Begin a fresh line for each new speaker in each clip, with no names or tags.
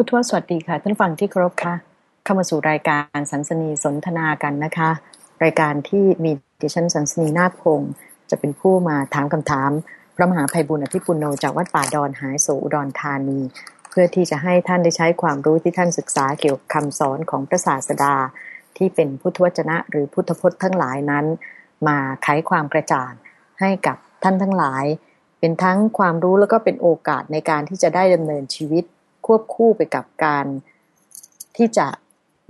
พุทธวสวัสดีค่ะ ท่านฟังที่เคารพค่ะ เข้ามาสู่รายการสันสนีสนทนากันนะคะ รายการที่มีดิฉันสันสนีนาคพงศ์จะเป็นผู้มาถามคำถาม พระมหาภัยบุญอภิปุโนจากวัดป่าดอนหายโศอุดรธานี เพื่อที่จะให้ท่านได้ใช้ความรู้ที่ท่านศึกษาเกี่ยวกับคำสอนของพระศาสดา ที่เป็นพุทธวจนะ หรือพุทธพจน์ทั้งหลายนั้น มาไขความกระจ่างให้กับท่านทั้งหลาย เป็นทั้งความรู้แล้วก็เป็นโอกาสในการที่จะได้ดำเนินชีวิต ควบคู่ไปกับการที่จะ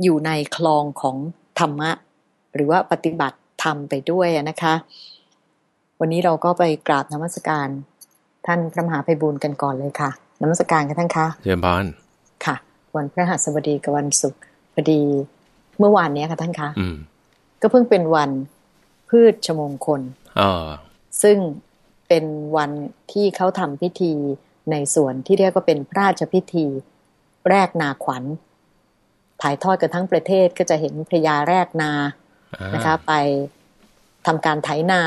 อยู่ในคลองของธรรมะ หรือว่าปฏิบัติธรรมไปด้วยนะคะ วันนี้เราก็ไปกราบนมัสการท่านพระมหาภัยบูลกันก่อนเลยค่ะนมัสการกันท่านคะ
เยี่ยมบาน
ค่ะ วันพระหัสบดีกับวันศุกร์พอดีเมื่อวานนี้ค่ะท่านคะ
อืม
ก็เพิ่งเป็นวันพืชชมงคล
อ๋อ
ซึ่งเป็นวันที่เขาทำพิธี ในส่วนที่เรียกว่าเป็นพระราชพิธี แรกนาขวัญ ถ่ายทอดกันทั้งประเทศก็จะเห็นพระยาแรกนา
อ่า
นะคะ ไปทำการไถนา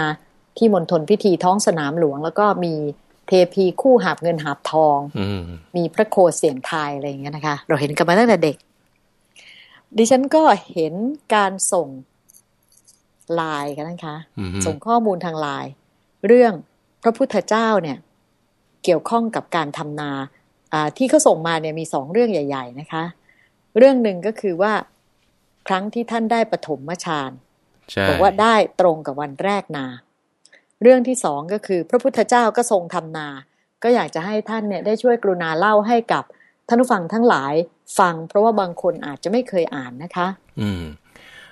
ที่มณฑลพิธีท้องสนามหลวง แล้วก็มีเทพีคู่หาบเงินหาบทอง
อืม
มีพระโคเสียงทายอะไรอย่างเงี้ยนะคะ เราเห็นกันมาตั้งแต่เด็ก ดิฉันก็เห็นการส่งไลน์กันนะคะ
อืม
ส่งข้อมูลทางไลน์เรื่องพระพุทธเจ้าเนี่ย เกี่ยวข้องกับการทำนาอ่าที่เขาส่งมาเนี่ยมีสองเรื่องใหญ่ ๆ นะคะ เรื่องหนึ่งก็คือว่าครั้งที่ท่านได้ปฐมฌาน
ใช่
บอกว่าได้ตรงกับวันแรกนา เรื่องที่สองก็คือ พระพุทธเจ้าก็ทรงทำนา ก็อยากจะให้ท่านเนี่ยได้ช่วยกรุณาเล่าให้กับท่านผู้ฟังทั้งหลายฟัง เพราะว่าบางคนอาจจะไม่เคยอ่านนะคะ
อืม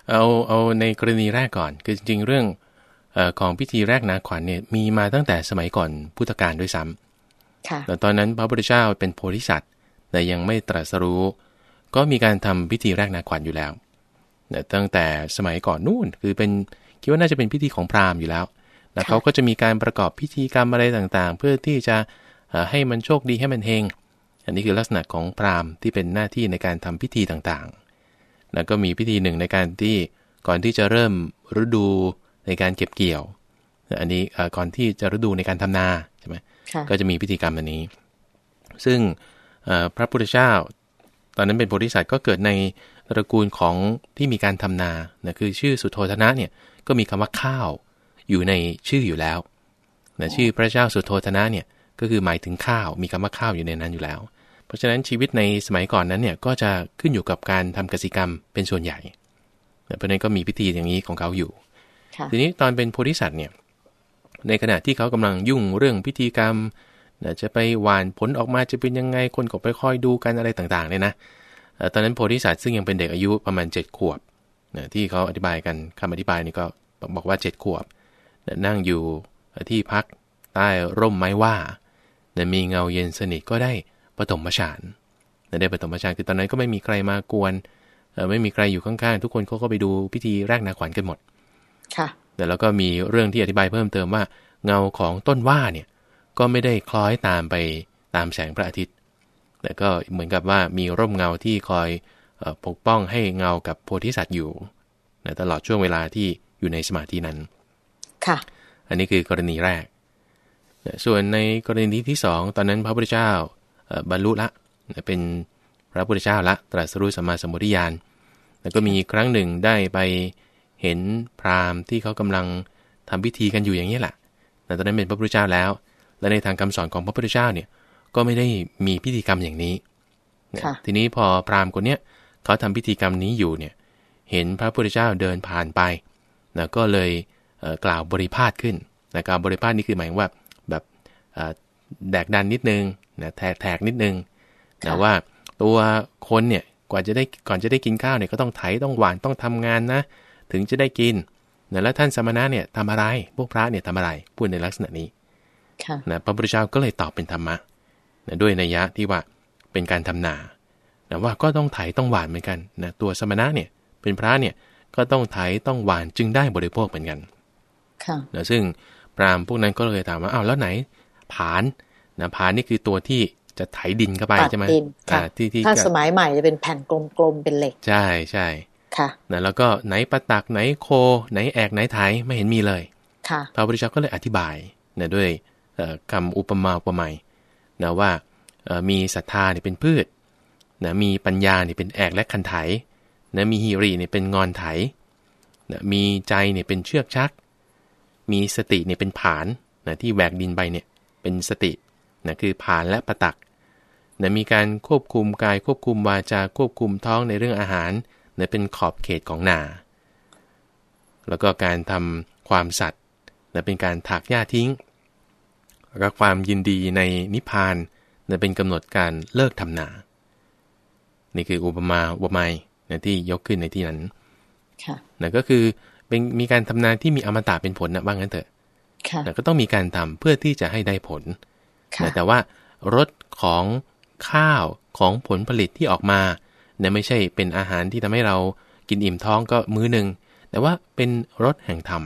เอาเอาในกรณีแรกก่อน คือจริงๆเรื่องเอ่อของพิธีแรกนาขวัญเนี่ยมีมาตั้งแต่สมัยก่อนพุทธกาลด้วยซ้ำ
ค่ะ
แต่ตอนนั้นพระพุทธเจ้าเป็นโพธิสัตว์แต่ยังไม่ตรัสรู้ ก็มีการทำพิธีแรกนาขวัญอยู่แล้วเนี่ยตั้งแต่สมัยก่อนนู่นคือเป็นคิดว่าน่าจะเป็นพิธีของพราหมณ์อยู่แล้วแล้วเขาก็จะมีการประกอบพิธีกรรมอะไรต่างๆ เพื่อที่จะให้มันโชคดีให้มันเฮง อันนี้คือลักษณะของพราหมณ์ที่เป็นหน้าที่ในการทำพิธีต่างๆ แล้วก็มีพิธีหนึ่งในการที่ก่อนที่จะเริ่มฤดูในการเก็บเกี่ยว อันนี้ก่อนที่จะฤดูในการทำนาใช่ไหม ก็จะมีพิธีกรรมอันนี้ ซึ่งเอ่อพระพุทธเจ้า ตอนนั้นเป็นโพธิสัตว์ก็เกิดในตระกูลของที่มีการทำนานะคือชื่อสุโธธนะเนี่ยก็มีคำว่าข้าวอยู่ในชื่ออยู่แล้วนะชื่อพระเจ้าสุโธธนะเนี่ยก็คือหมายถึงข้าว มีคำว่าข้าวอยู่ในนั้นอยู่แล้ว เพราะฉะนั้นชีวิตในสมัยก่อนนั้นเนี่ยก็จะขึ้นอยู่กับการทำกสิกรรมเป็นส่วนใหญ่นะเพราะฉะนั้นก็มีพิธีอย่างนี้ของเขาอยู่
ค่ะ
ทีนี้ตอนเป็นโพธิสัตว์เนี่ย ในขณะที่เขากำลังยุ่งเรื่องพิธีกรรมนะจะไปหวานผลออกมาจะเป็นยังไงคนก็ไปคอยดูกันอะไรต่างๆเนี่ยนะตอนนั้นโพธิสัตว์ซึ่งยังเป็นเด็กอายุประมาณ 7 ขวบนะที่เขาอธิบายกันคำอธิบายนี่ก็บอกว่า 7 ขวบนะนั่งอยู่ที่พักใต้ร่มไม้ว่านะมีเงาเย็นสนิทก็ได้ปฐมฌานนะได้ปฐมฌานคือตอนนั้นก็ไม่มีใครมากวนไม่มีใครอยู่ข้างๆ ทุกคนเขาก็ไปดูพิธีแรกนาขวัญกันหมด
ค่ะ
แต่แล้วก็มีเรื่องที่อธิบายเพิ่มเติมว่า เงาของต้นว่าเนี่ยก็ไม่ได้คล้อยตามไปตามแสงพระอาทิตย์ แต่ก็เหมือนกับว่ามีร่มเงาที่คอยเออปกป้องให้เงากับโพธิสัตว์อยู่นะตลอดช่วงเวลาที่อยู่ในสมาธินั้น
ค่ะ
อันนี้คือกรณีแรกนะส่วนในกรณีที่สองตอนนั้นพระพุทธเจ้าเอ่อบรรลุละนะเป็นพระพุทธเจ้าละตรัสรู้สัมมาสัมพุทธญาณ แล้วก็มีครั้งหนึ่งได้ไป เห็นพราหมณ์ที่เขากำลังทำพิธีกันอยู่อย่างนี้แหละแต่ตอนนั้นเป็นพระพุทธเจ้าแล้ว และในทางคำสอนของพระพุทธเจ้าเนี่ย ก็ไม่ได้มีพิธีกรรมอย่างนี้นะ
ค่ะ
ทีนี้พอพราหมณ์คนเนี้ยเขาทำพิธีกรรมนี้อยู่เนี่ย เห็นพระพุทธเจ้าเดินผ่านไปนะก็เลยเอ่อกล่าวบริพาทขึ้นนะกล่าวบริพาทนี่คือหมายถึงว่าแบบเอ่อแดกดันนิดนึงนะแทกแทกนิดนึงนะ
ค่ะ
ว่าตัวคนเนี่ยกว่าจะได้ก่อนจะได้กินข้าวเนี่ยก็ต้องไถต้องหวานต้องทำงานนะ ถึงจะได้กินนะแล้วท่านสมณะเนี่ยทำอะไร พวกพระเนี่ยทำอะไร พูดในลักษณะนี้
ค่ะ
นะพระพุทธเจ้าก็เลยตอบเป็นธรรมะนะด้วยนัยยะที่ว่าเป็นการทำนานะว่าก็ต้องไถต้องหวานเหมือนกันนะตัวสมณะเนี่ยเป็นพระเนี่ยก็ต้องไถต้องหวานจึงได้บริโภคเหมือนกัน
ค่ะ
นะซึ่งพราหมณ์พวกนั้นก็เลยถามว่าอ้าวแล้วไหนผานนะผานนี่คือตัวที่จะไถดินเข้าไป
ตัด
ใช่ไหม
ดินค่ะ
อ่าที่ที่
ถ้า
จะ
สมัยใหม่จะเป็นแผ่นกลมๆเป็นเหล็ก
ใช่ใช่
ค่ะ
นะแล้วก็ไหนปะตักไหนโค ไหนแอกไหนไถไม่เห็นมีเลย
ค่ะ
พระพุทธเจ้าก็เลยอธิบายนะด้วยเอ่อคำอุปมาอุปไมยนะว่าเอ่อมีศรัทธาเนี่ยเป็นพืชนะมีปัญญาเนี่ยเป็นแอกและคันไถนะมีหิริเนี่ยเป็นงอนไถนะมีใจเนี่ยเป็นเชือกชัก มีสติเนี่ยเป็นผานนะที่แหวกดินไปเนี่ยเป็นสตินะคือผานและประตักนะมีการควบคุมกายควบคุมวาจาควบคุมท้องในเรื่องอาหาร นะเป็นขอบเขตของนา แล้วก็การทำความสัตย์นะเป็นการถากหญ้าทิ้ง แล้วก็ความยินดีในนิพพานนะเป็นกำหนดการเลิกทำนา นี่คืออุปมาอุปไมยนะที่ยกขึ้นในที่นั้น
ค่ะ
นะก็คือเป็นมีการทำนาที่มีอมตะเป็นผลนะว่างั้นเถอะ
ค่ะ
นะก็ต้องมีการทำเพื่อที่จะให้ได้ผล
ค่ะ
นะแต่ว่ารสของข้าวของผลผลิตที่ออกมาเนี่ยไม่ใช่เป็นอาหารที่ทำให้เรากินอิ่มท้องก็มื้อหนึ่งแต่ว่าเป็นรสแห่งธรรม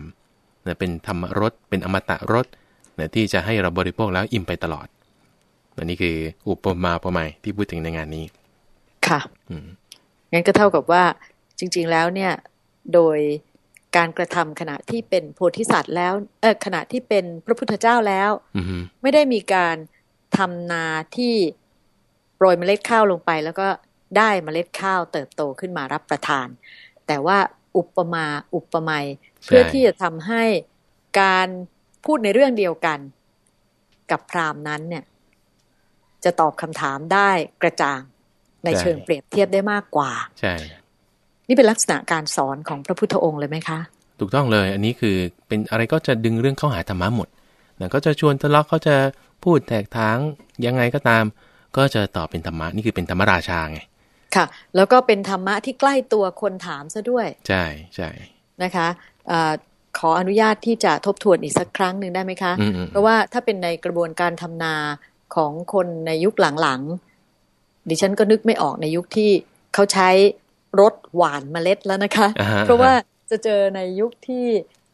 นะเป็นธรรมรสเป็นอมตะรสนะที่จะให้เราบริโภคแล้วอิ่มไปตลอดนะนี่คืออุปมาอุปไมยที่พูดถึงในงานนี้
ค่ะ
อืม
งั้นก็เท่ากับว่าจริง ๆแล้วเนี่ยโดยการกระทำขณะที่เป็นโพธิสัตว์แล้วเออขณะที่เป็นพระพุทธเจ้าแล้ว
อืม
ไม่ได้มีการทำนาที่โปรยเมล็ดข้าวลงไป แล้วก็ ได้เมล็ดข้าวเติบโตขึ้นมารับประทาน แต่ว่าอุปมาอุปไมยเพื่อที่จะทำให้การพูดในเรื่องเดียวกัน กับพราหมณ์นั้นเนี่ย จะตอบคำถามได้กระจ่างในเชิงเปรียบเทียบได้มากกว่า
ใช่
นี่เป็นลักษณะการสอนของพระพุทธองค์เลยไหมคะ
ถูกต้องเลย อันนี้คือเป็นอะไรก็จะดึงเรื่องเข้าหาธรรมะหมดนะก็จะชวนทะเลาะเขาจะพูดแตกทางยังไงก็ตาม ก็จะตอบเป็นธรรมะ นี่คือเป็นธรรมราชาไง
ค่ะ แล้วก็เป็นธรรมะที่ใกล้ตัวคนถามซะด้วย
ใช่ใช่
นะคะอาขออนุญาตที่จะทบทวนอีกสักครั้งหนึ่งได้ไหมคะ
อืมอืม
เพราะว่าถ้าเป็นในกระบวนการทำนาของคนในยุคหลังๆ ดิฉันก็นึกไม่ออกในยุคที่เขาใช้รถหว่านเมล็ดแล้วนะคะ
อ่าฮะ
เพราะว่าจะเจอในยุคที่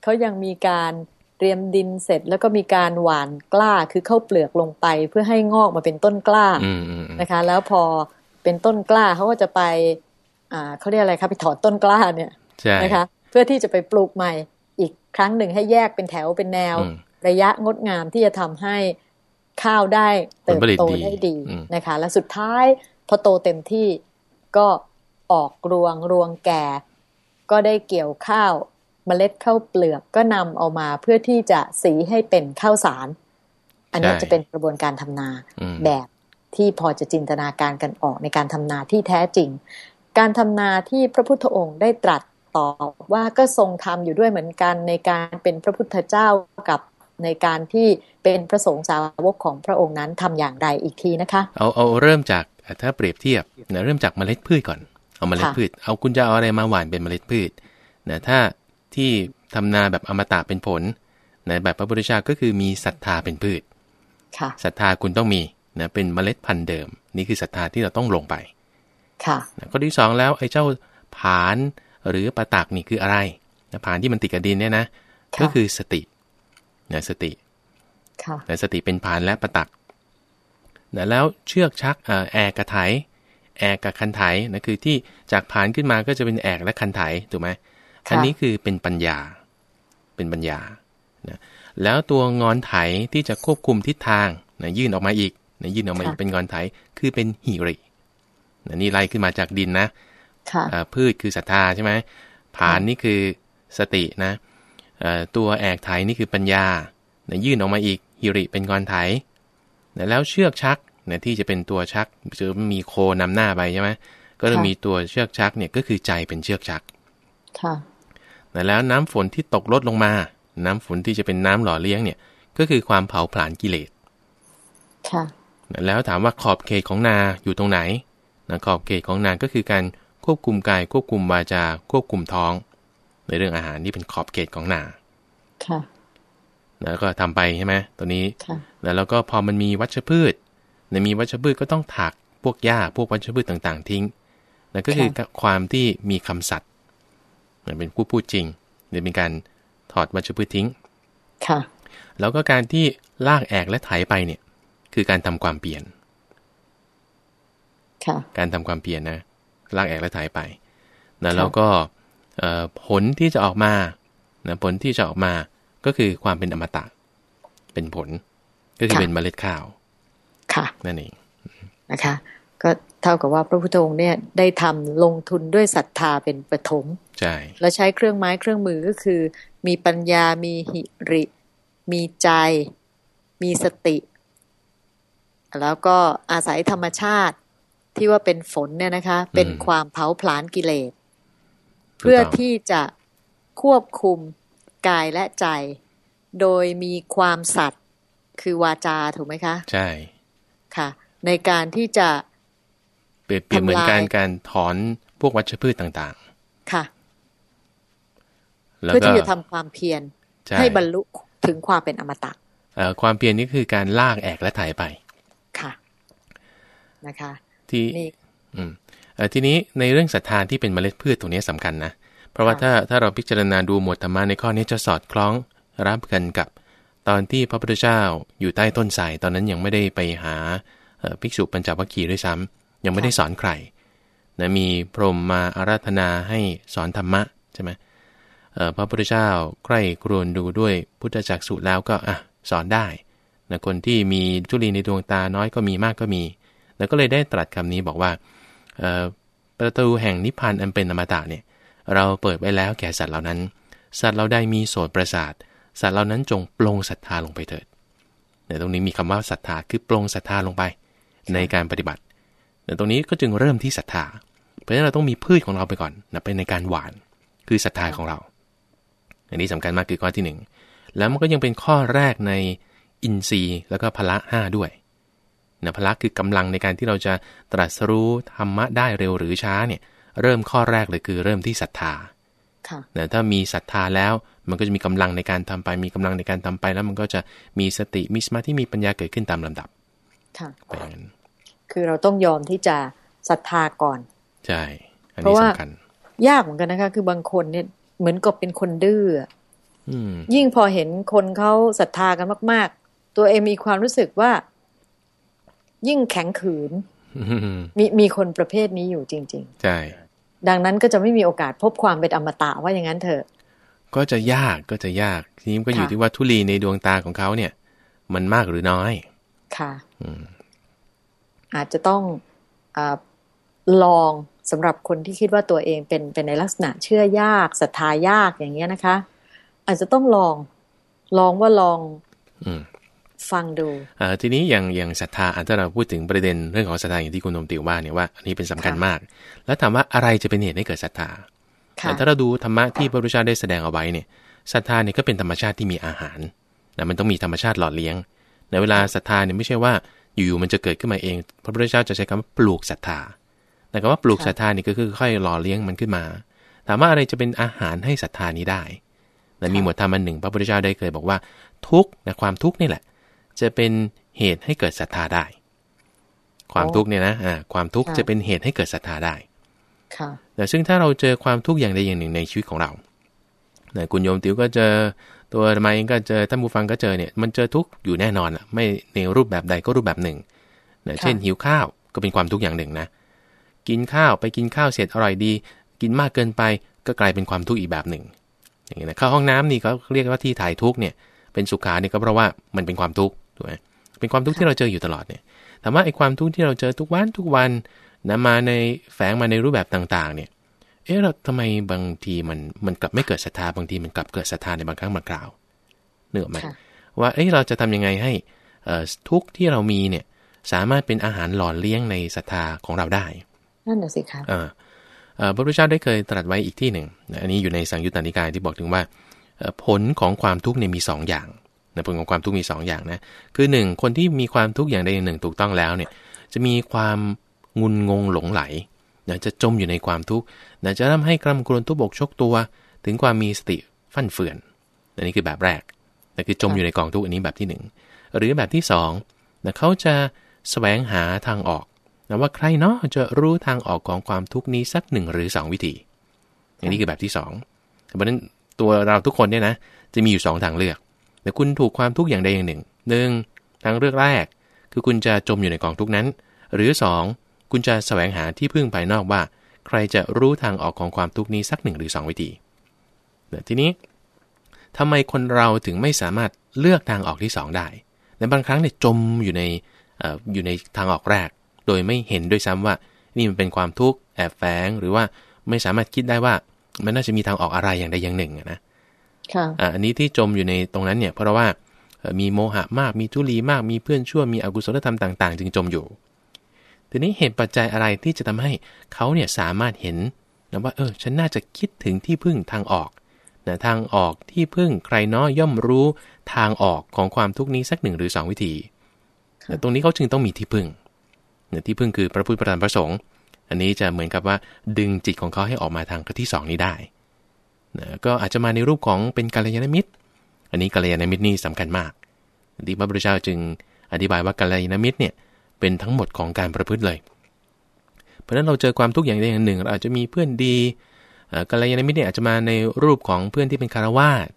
เขายังมีการเตรียมดินเสร็จแล้วก็มีการหว่านกล้าคือเข้าเปลือกลงไปเพื่อให้งอกมาเป็นต้นกล้า
อืมอืมอืม
นะคะ แล้วพอ เป็นต้นกล้าเขาก็จะไปอ่าเขาเรียกอะไรคะไปถอนต้นกล้าเนี่ย
ใช่
นะคะเพื่อที่จะไปปลูกใหม่อีกครั้งหนึ่งให้แยกเป็นแถวเป็นแนว
อืม
ระยะงดงามที่จะทำให้ข้าวได้เติบโต
ผลผลิตดี
ได้ดี
อืม
นะคะ และสุดท้ายพอโตเต็มที่ก็ออกรวงรวงแก่ ก็ได้เกี่ยวข้าวเมล็ดข้าวเปลือกก็นำเอามาเพื่อที่จะสีให้เป็นข้าวสาร อันนี้จะเป็นกระบวนการทำนา
อืม
แบบ ที่พอจะจินตนาการกันออกในการทำนาที่แท้จริง การทำนาที่พระพุทธองค์ได้ตรัสตอบว่าก็ทรงทำอยู่ด้วยเหมือนกันในการเป็นพระพุทธเจ้ากับในการที่เป็นพระสงฆ์สาวกของพระองค์นั้นทำอย่างไรอีกทีนะคะ
เอาเอาเริ่มจากถ้าเปรียบเทียบนะเริ่มจากเมล็ดพืชก่อนเอาเมล็ด
ค่ะ
พืช เอาคุณจะเอาอะไรมาหว่านเป็นเมล็ดพืชนะถ้าที่ทำนาแบบอมตะเป็นผลนะแบบพระพุทธเจ้าก็คือมีศรัทธาเป็นพืช
ค่ะ
ศรัทธาคุณต้องมี นะเป็นเมล็ดพันธุ์เดิม นี่คือศรัทธาที่เราต้องลงไป
ค่ะ
นะข้อที่สองแล้วไอ้เจ้าผานหรือประตักนี่คืออะไรนะผานที่มันติดกับดินเนี่ยนะ
ค่ะ
ก็คือสตินะสติ
ค่ะ
นะสติเป็นผานและประตักนะแล้วเชือกชักเอ่อแอกกระไถแอกกับคันไถนะคือที่จากผานขึ้นมาก็จะเป็นแอกและคันไถถูกไหม
ค่ะ
อันนี้คือเป็นปัญญา เป็นปัญญานะแล้วตัวงอนไถที่จะควบคุมทิศทางนะยื่นออกมาอีก นะยื่นออกมาอีกเป็นงอนไถคือเป็นหิรินะนี่ไล่ขึ้นมาจากดินนะ
ค่ะ
อ่าพืชคือศรัทธาใช่ไหมผานนี่คือสตินะเอ่อตัวแอกไถนี่คือปัญญานะยื่นออกมาอีกหิริเป็นกรไถนะแล้วเชือกชักนะที่จะเป็นตัวชักจะมีโคนำหน้าไปใช่ไหมก็จะ
ค่ะ
มีตัวเชือกชักเนี่ยก็คือใจเป็นเชือกชัก
ค่ะ
นะแล้วน้ำฝนที่ตกลดลงมา น้ำฝนที่จะเป็นน้ำหล่อเลี้ยงเนี่ย ก็คือความเผาผลาญกิเลส
ค่ะ
นะ แล้วถามว่าขอบเขตของนาอยู่ตรงไหนนะขอบเขตของนาก็คือการควบคุมกายควบคุมวาจาควบคุมท้อง ในเรื่องอาหารที่เป็นขอบเขตของนา
ค่ะ
แล้วก็ทำไปใช่ไหมตัวนี้
ค่ะ
แล้วแล้วก็พอมันมีวัชพืชในมีวัชพืชก็ต้องถักพวกหญ้าพวกวัชพืชต่างๆ ทิ้งนั่นก็คือความที่มีคำสัตย์มันเป็นผู้พูดจริงหรือเป็นการถอดวัชพืชทิ้ง
ค่ะ
แล้วก็การที่ลากแอกและไถไปเนี่ย คือการทำความเปลี่ยน
ค่ะ
การทำความเปลี่ยนนะลากแอกและไถไปนะ
ค่ะ
แล้วก็เอ่อผลที่จะออกมานะผลที่จะออกมาก็คือความเป็นอมตะ เป็นผลก็คือเป็นเมล็ดข้าว
ค่ะ
นั่นเอง
นะคะ ก็เท่ากับว่าพระพุทธองค์เนี่ยได้ทำลงทุนด้วยศรัทธาเป็นปฐม
ใช่
และใช้เครื่องไม้เครื่องมือก็คือ มีปัญญามีหิริ มีใจ มีสติ แล้วก็อาศัยธรรมชาติที่ว่าเป็นฝนเนี่ยนะคะ เป็นความเผาผลาญกิเลส เพื่อที่จะควบคุมกายและใจ โดยมีความสัตย์คือวาจาถูกไหมคะ
ใช่
ค่ะ ในการที่จะ
เปรียบเปรียบเหมือน
ทำลาย
การการถอนพวกวัชพืชต่าง
ค่ะ
ๆแล้ว
เพื่อ
ก็
ที่จะทำความเพียร
ใช่
ให้บรรลุถึงความเป็นอมตะ
เอ่อความเพียรนี่คือการลากแอกและถ่ายไป
ค่ะนะคะ
ที่
นี่
อืมเอ่อทีนี้ในเรื่องศรัทธาที่เป็นเมล็ดพืชตรงนี้สำคัญนะเพราะว่า
ค่ะ
ถ้าถ้าเราพิจารณาดูหมวดธรรมะในข้อนี้จะสอดคล้องรับกันกับ ตอนที่พระพุทธเจ้าอยู่ใต้ต้นไทรตอนนั้นยังไม่ได้ไปหาเอ่อภิกษุปัญจวัคคีย์ด้วยซ้ำยังไม่ได้สอนใครนะมีพรหมมาอาราธนาให้สอนธรรมะใช่ไหมเอ่อพระพุทธเจ้าใกล้ครวนดูด้วยพุทธจักสุแล้วก็อะสอนได้ นะคนที่มีจุลีในดวงตาน้อยก็มีมากก็มี แล้วก็เลยได้ตรัสคำนี้บอกว่าประตูแห่งนิพพานอันเป็นอมตะเนี่ยเราเปิดไว้แล้วแก่สัตว์เหล่านั้น สัตว์เราได้มีโสตประสาท สัตว์เหล่านั้นจงปลงศรัทธาลงไปเถิดเนี่ยตรงนี้มีคำว่าศรัทธาคือปลงศรัทธาลงไปในการปฏิบัติ แต่ตรงนี้ก็จึงเริ่มที่ศรัทธา เพราะฉะนั้นเราต้องมีพืชของเราไปก่อนนะเป็นในการหวาน คือศรัทธาของเรา อันนี้สำคัญมากคือข้อที่หนึ่งแล้วมันก็ยังเป็นข้อแรกใน อินทรีย์แล้วก็พละห้าด้วยนะพละคือกำลังในการที่เราจะตรัสรู้ธรรมะได้เร็วหรือช้าเนี่ยเริ่มข้อแรกเลยคือเริ่มที่ศรัทธา
ค่ะ
นะถ้ามีศรัทธาแล้วมันก็จะมีกำลังในการทำไป มีกำลังในการทำไปแล้วมันก็จะมีสติมีสมาธิมีปัญญาเกิดขึ้นตามลำดับ
ค่ะ
ไปอย่างนั้น
คือเราต้องยอมที่จะศรัทธาก่อน
ใช่อัน
เพ
นี้
ราะว่า
สำคัญ
ยากเหมือนกันนะคะ คือบางคนเนี่ยเหมือนกับเป็นคนดื้ออะ
อืม
ยิ่งพอเห็นคนเขาศรัทธากันมากๆ ตัวเองมีความรู้สึกว่า ยิ่งแข็งขืน มีมีคนประเภทนี้อยู่จริง
ใช่
ๆดังนั้นก็จะไม่มีโอกาสพบความเป็นอมตะว่าอย่างนั้นเถอะ
ก็จะยากก็จะยาก ทีนี้มันก็อยู่
ค่ะ
ที่ว่าทุลีในดวงตาของเขาเนี่ย มันมากหรือน้อย
ค่ะ
อืม
อาจจะต้องอาลองสำหรับคนที่คิดว่าตัวเองเป็นเป็นในลักษณะเชื่อยากศรัทธายากอย่างเงี้ยนะคะ อาจจะต้องลองลองว่าลอง
อืม
ฟังดู
เอ่อทีนี้อย่างอย่างศรัทธาอะถ้าเราพูดถึงประเด็นเรื่องของศรัทธาอย่างที่คุณนมติวว่าเนี่ยว่าอันนี้เป็นสำคัญ
ค่ะ
มาก แล้วถามว่าอะไรจะเป็นเหตุให้เกิดศรัทธา
ค่ะ
แต่ถ้าเราดูธรรมะที่พระพุทธเจ้าได้แสดงเอาไว้เนี่ยศรัทธาเนี่ยก็เป็นธรรมชาติที่มีอาหารนะมันต้องมีธรรมชาติหล่อเลี้ยงในเวลาศรัทธาเนี่ยไม่ใช่ว่าอยู่ๆมันจะเกิดขึ้นมาเอง พระพุทธเจ้าจะใช้คำว่าปลูกศรัทธาแต่คำว่าปลูกศรัทธานี่ก็คือค่อยหล่อเลี้ยงมันขึ้นมา ถามว่าอะไรจะเป็นอาหารให้ศรัทธานี้ได้แต่มีหมวดธรรมอันหนึ่ง พระพุทธเจ้าได้เคยบอกว่าทุกข์นะความทุกข์นี่แหละ จะเป็นเหตุให้เกิดศรัทธาได้ ความทุกข์เนี่ยนะอ่าความทุกข์
ค่ะ
จะเป็นเหตุให้เกิดศรัทธาได้
ค่ะ
แต่ซึ่งถ้าเราเจอความทุกข์อย่างใดอย่างหนึ่งในชีวิตของเราเนี่ยคุณโยมติ๋วก็เจอตัวธรรมาเองก็เจอท่านผู้ฟังก็เจอเนี่ยมันเจอทุกข์อยู่แน่นอนอะไม่ในรูปแบบใดก็รูปแบบหนึ่งเนี่ย
ค่ะ
เช่นหิวข้าวก็เป็นความทุกข์อย่างหนึ่งนะ กินข้าวไปกินข้าวเสร็จอร่อยดี กินมากเกินไปก็กลายเป็นความทุกข์อีกแบบหนึ่ง อย่างนี้นะเข้าห้องน้ำนี่เขาเรียกว่าที่ถ่ายทุกข์เนี่ยเป็นสุขาเนี่ยก็เพราะว่ามันเป็นความทุกข์ ถูกไหมเป็นความทุกข์ที่เราเจออยู่ตลอดเนี่ยถามว่าไอ้ความทุกข์ที่เราเจอทุกวันทุกวันนะมาในแฝงมาในรูปแบบต่างๆ เนี่ย เอ๊ะเราทำไมบางทีมันมันกลับไม่เกิดศรัทธาบางทีมันกลับเกิดศรัทธาในบางครั้งบางคราวเนื้ออกไหม
ค่ะ
ว่าเอ๊ะเราจะทำยังไงให้เอ่อทุกข์ที่เรามีเนี่ยสามารถเป็นอาหารหล่อเลี้ยงในศรัทธาของเราได้
นั่นน่ะสิคะ
เออเอ่อพระพุทธเจ้าได้เคยตรัสไว้อีกที่หนึ่งนะอันนี้อยู่ในสังยุตตานิกายที่บอกถึงว่าเอ่อผลของความทุกข์เนี่ยมีสองอย่างนะ ผลของความทุกข์มีสองอย่างนะ คือหนึ่งคนที่มีความทุกข์อย่างใดอย่างหนึ่งถูกต้องแล้วเนี่ย จะมีความงุนงงหลงไหลนะจะจมอยู่ในความทุกข์นะจะทำให้กรำกรวนทุบอกชกตัว ถึงความมีสติฟั่นเฟือน อันนี้คือแบบแรกนะคือจมอยู่ในกองทุกข์อันนี้แบบที่หนึ่งหรือแบบที่สองนะเขาจะแสวงหาทางออกนะว่าใครเนาะจะรู้ทางออกของความทุกข์นี้สักหนึ่งหรือสองวิธี อันนี้คือแบบที่สองเพราะฉะนั้นตัวเราทุกคนเนี่ยนะ จะมีอยู่สองทางเลือก แต่คุณถูกความทุกข์อย่างใดอย่างหนึ่งหนึ่งทางเลือกแรก คือคุณจะจมอยู่ในกองทุกนั้น หรือสองคุณจะแสวงหาที่พึ่งภายนอกว่า ใครจะรู้ทางออกของความทุกข์นี้สักหนึ่งหรือสองวิธีทีนี้ทำไมคนเราถึงไม่สามารถเลือกทางออกที่สองได้ ในบางครั้งเนี่ยจมอยู่ในออยู่ในทางออกแรก โดยไม่เห็นด้วยซ้ำว่า นี่มันเป็นความทุกข์แอบแฝงหรือว่าไม่สามารถคิดได้ว่ามันน่าจะมีทางออกอะไรอย่างใดอย่างหนึ่งนะ
ค่ะ
อ่าอันนี้ที่จมอยู่ในตรงนั้นเนี่ย เพราะว่าเอ่อมีโมหะมากมีทุลีมากมีเพื่อนชั่วมีอกุศลธรรมต่าง ๆ จึงจมอยู่ ทีนี้เหตุปัจจัยอะไรที่จะทำให้เขาเนี่ยสามารถเห็นนะว่าเออฉันน่าจะคิดถึงที่พึ่งทางออกนะทางออกที่พึ่งใครเน้อย่อมรู้ทางออกของความทุกข์นี้สักหนึ่งหรือสองวิธีนะตรงนี้เขาจึงต้องมีที่พึ่งนะที่พึ่งคือพระพุทธประธานพระสงฆ์อันนี้จะเหมือนกับว่าดึงจิตของเขาให้ออกมาทางที่สองนี้ได้ นะก็อาจจะมาในรูปของเป็นกัลยาณมิตร อันนี้กัลยาณมิตรนี่สำคัญมากที่พระพุทธเจ้าจึงอธิบายว่ากัลยาณมิตรเนี่ยเป็นทั้งหมดของการประพฤติเลย เพราะนั้นเราเจอความทุกข์อย่างใดอย่างหนึ่งเราอาจจะมีเพื่อนดีกัลยาณมิตรเนี่ยอาจจะมาในรูปของเพื่อนที่เป็นคารวาส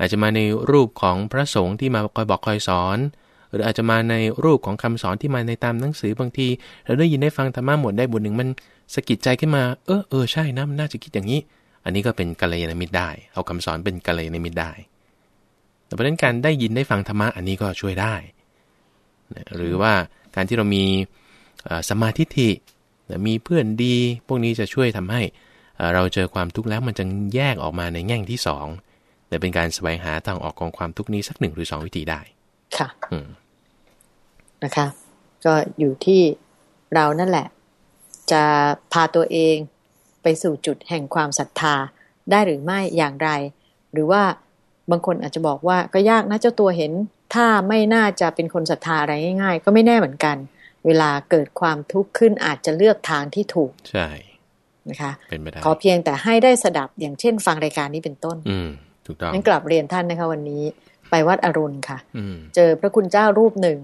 อาจจะมาในรูปของพระสงฆ์ที่มาคอยบอกคอยสอน หรืออาจจะมาในรูปของคำสอนที่มาในตามหนังสือบางที เราได้ยินได้ฟังธรรมะหมดได้บทหนึ่งมันสะกิดใจขึ้นมา เออเออใช่นะมันน่าจะคิดอย่างนี้ อันนี้ก็เป็นกัลยาณมิตรได้ เอาคำสอนเป็นกัลยาณมิตรได้แต่เพราะฉะนั้นการได้ยินได้ฟังธรรมะอันนี้ก็ช่วยได้นะหรือว่าการที่เรามีเอ่อสมมาธิฐินะมีเพื่อนดี พวกนี้จะช่วยทำให้เอ่อเราเจอความทุกข์แล้วมันจะแยกออกมาในแง่งที่สองแต่เป็นการแสวงหาทางออกของความทุกข์นี้สักหนึ่งหรือสองวิธีได้
ค่ะ
อืม
นะคะ ก็อยู่ที่เรานั่นแหละ จะพาตัวเอง ไปสู่จุดแห่งความศรัทธาได้หรือไม่อย่างไร หรือว่าบางคนอาจจะบอกว่าก็ยากนะเจ้าตัวเห็น ถ้าไม่น่าจะเป็นคนศรัทธาอะไรง่ายๆ ก็ไม่แน่เหมือนกัน เวลาเกิดความทุกข์ขึ้นอาจจะเลือกทางที่ถูก
ใช่
นะคะ
เป็นไปได้
ขอเพียงแต่ให้ได้สดับอย่างเช่น ฟังรายการนี้เป็นต้น
อืมถูกต้อง
นั้นกลับเรียนท่านนะคะ วันนี้ไปวัดอรุณค่ะ
อืม
เจอพระคุณเจ้ารูปหนึ่ง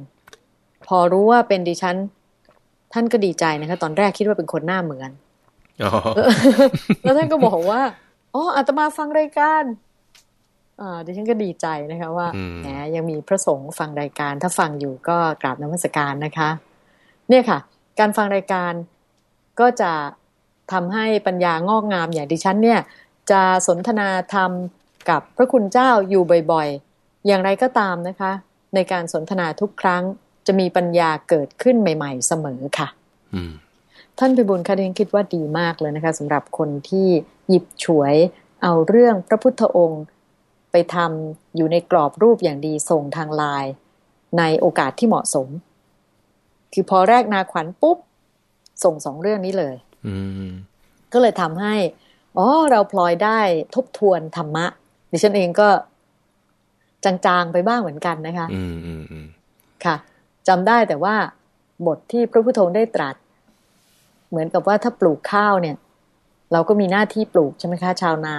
พอรู้ว่าเป็นดิฉัน ท่านก็ดีใจนะคะ ตอนแรกคิดว่าเป็นคนหน้าเหมือน
อ๋อ
แล้วท่านก็บอกว่าอ๋ออาตมาฟังรายการอ่าดิฉันก็ดีใจนะคะว่า
อืม
แหมยังมีพระสงฆ์ฟังรายการ ถ้าฟังอยู่ก็กราบนมัสการนะคะ เนี่ยค่ะ การฟังรายการก็จะทำให้ปัญญางอกงามอย่างดิฉันเนี่ย จะสนทนาธรรมกับพระคุณเจ้าอยู่บ่อยๆ อย่างไรก็ตามนะคะ ในการสนทนาทุกครั้งจะมีปัญญาเกิดขึ้นใหม่ ๆ เสมอค่ะ
อืม
ท่านพิบูลคะดิฉันคิดว่าดีมากเลยนะคะสำหรับคนที่หยิบฉวยเอาเรื่องพระพุทธองค์ไปทำอยู่ในกรอบรูปอย่างดีส่งทางไลน์ในโอกาสที่เหมาะสม คือพอแรกนาขวัญปุ๊บ ส่งสองเรื่องนี้เลย
อืม
ก็เลยทำให้ อ๋อ เราพลอยได้ทบทวนธรรมะ ดิฉันเองก็จางๆไปบ้างเหมือนกันนะคะ
อืมอืมอืม
ค่ะจำได้แต่ว่าบทที่พระพุทโธได้ตรัส เหมือนกับว่าถ้าปลูกข้าวเนี่ย เราก็มีหน้าที่ปลูกใช่ไหมคะชาวนา